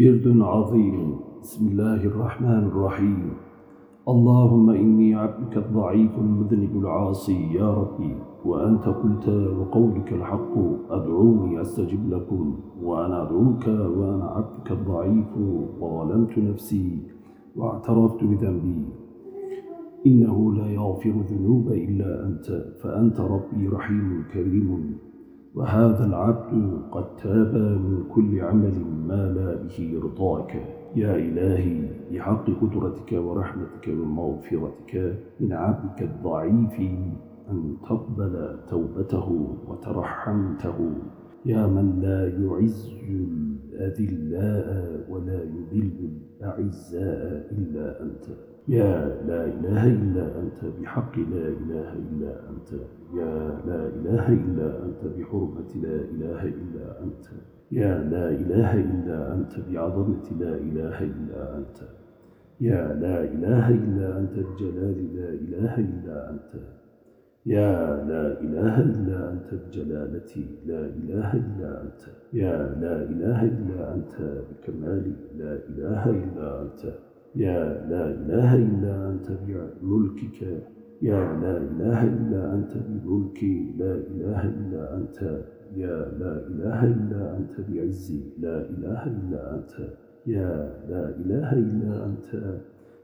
ورد عظيم. بسم الله الرحمن الرحيم. اللهم إني عبدك الضعيف المذنب العاصي يا ربي. وأنت قلت وقولك الحق أدعوني أستجب لكم. وأنا أدعوك وأنا عبدك الضعيف وظلمت نفسي واعترفت بذنبي. إنه لا يغفر الذنوب إلا أنت. فأنت ربي رحيم كريم. وهذا العبد قد تاب من كل عمل ما لا به رضاك. يا إلهي بحق قدرتك ورحمتك ومغفرتك من عبدك الضعيف أن تقبل توبته وترحمته. يا من لا يعز الأذلاء ولا يذل الأعزاء إلا أنت. يا لا إله إلا أنت بحق لا إله إلا أنت. يا لا إله إلا أنت بحرمة لا إله إلا أنت. يا لا إله إلا أنت بعظمة لا إله إلا أنت. يا لا إله إلا أنت بجلال لا إله إلا أنت. يا لا إله إلا أنت بجلالتي لا إله إلا أنت يا لا إله إلا أنت بكمالي لا إله إلا أنت يا لا إله إلا أنت بملكك يا لا إله إلا أنت بملكي لا إله إلا أنت يا لا إله إلا أنت بعزي لا إله إلا أنت يا لا إله إلا أنت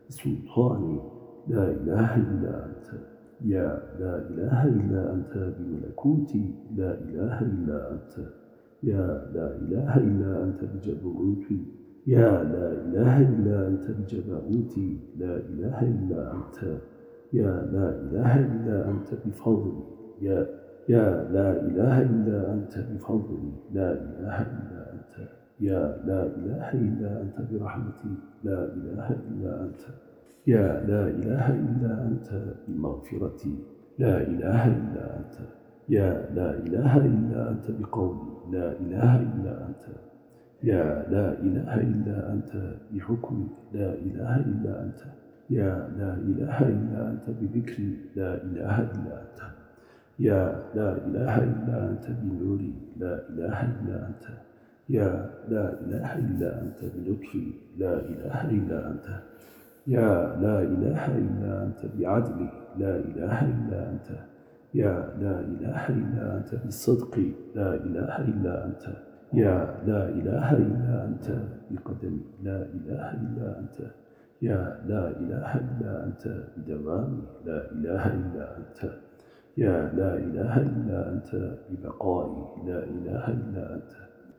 بسلطاني لا إله إلا أنت يا لا إله إلا أنت بملكوتي لا إله إلا أنت يا لا إله إلا أنت بجبروتي يا لا إله إلا أنت بجبروتي لا إله إلا أنت يا لا إله إلا أنت بفضلي يا يا لا إله إلا أنت بفضلي لا إله إلا أنت يا لا إله إلا أنت برحمتي لا إله إلا أنت يا لا إله إلا أنت بمغفرتي لا إله إلا أنت يا لا إله إلا أنت بقولي لا إله إلا أنت يا لا إله إلا أنت بحكمي لا إله إلا أنت يا لا إله إلا أنت بذكري لا إله إلا أنت يا لا إله إلا أنت بنوري لا إله إلا أنت يا لا إله إلا أنت بلطفي لا إله إلا أنت يا لا إله إلا أنت بعدلي لا إله إلا أنت يا لا إله إلا أنت بالصدق لا إله إلا أنت يا لا إله إلا أنت بقدمي لا إله إلا أنت يا لا إله إلا أنت بدوامي لا إله إلا أنت يا لا إله إلا أنت ببقائي لا إله إلا أنت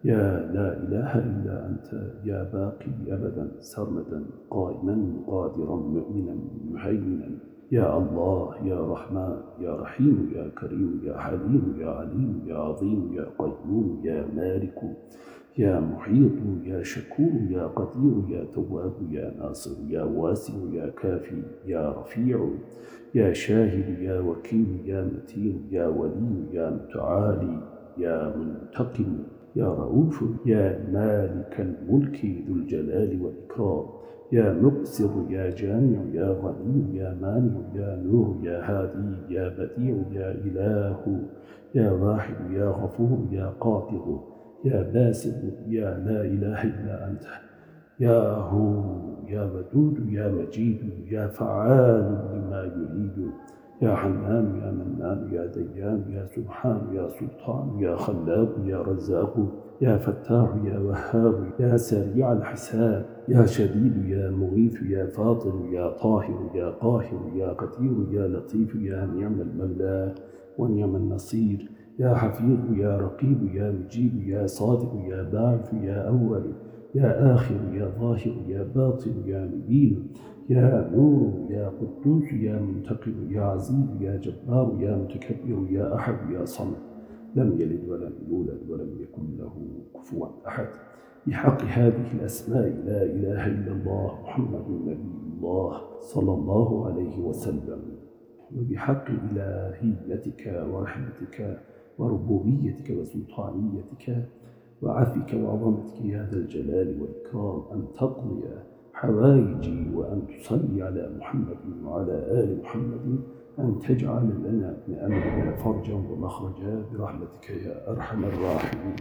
يا لا إله إلا أنت يا باقي أبدا سرمدا قائما قادرا مؤمنا مهيمنا. يا الله يا رحمن يا رحيم يا كريم يا حليم يا عليم يا عظيم يا قيوم يا مالك يا محيط يا شكور يا قدير يا تواب يا ناصر يا واسع يا كافي يا رفيع يا شاهد يا وكيل يا متين يا ولي يا متعالي يا منتقم. يا رؤوف يا مالك الملك ذو الجلال والإكرام يا مقصر يا جامع يا غني يا مانع يا نور يا هادي يا بديع يا إله يا واحد يا غفور يا قادر يا باسل يا لا إله إلا أنت يا هو يا ودود يا مجيد يا فعال لما يريد يا حنان يا منان يا ديان يا سبحان يا سلطان يا خلاق يا رزاق يا فتاح يا وهاب يا سريع الحساب يا شديد يا مغيث يا فاطر يا طاهر يا قاهر يا قدير يا لطيف يا نعم المولى ونعم النصير يا حفيظ يا رقيب يا مجيب يا صادق يا باعث يا أول يا آخر يا ظاهر يا باطن يا مبين يا نور يا قدوس يا منتقم يا عزيز يا جبار يا متكبر يا أحد يا صمد. لم يلد ولم يولد ولم يكن له كفوا أحد. بحق هذه الأسماء لا إله إلا الله محمد نبي الله صلى الله عليه وسلم. وبحق إلهيتك ورحمتك وربوبيتك وسلطانيتك وعفك وعظمتك يا ذا الجلال والإكرام أن تقضي حوائجي وأن تصلي على محمد وعلى آل محمد أن تجعل لنا من أمرنا فرجا ومخرجا برحمتك يا أرحم الراحمين.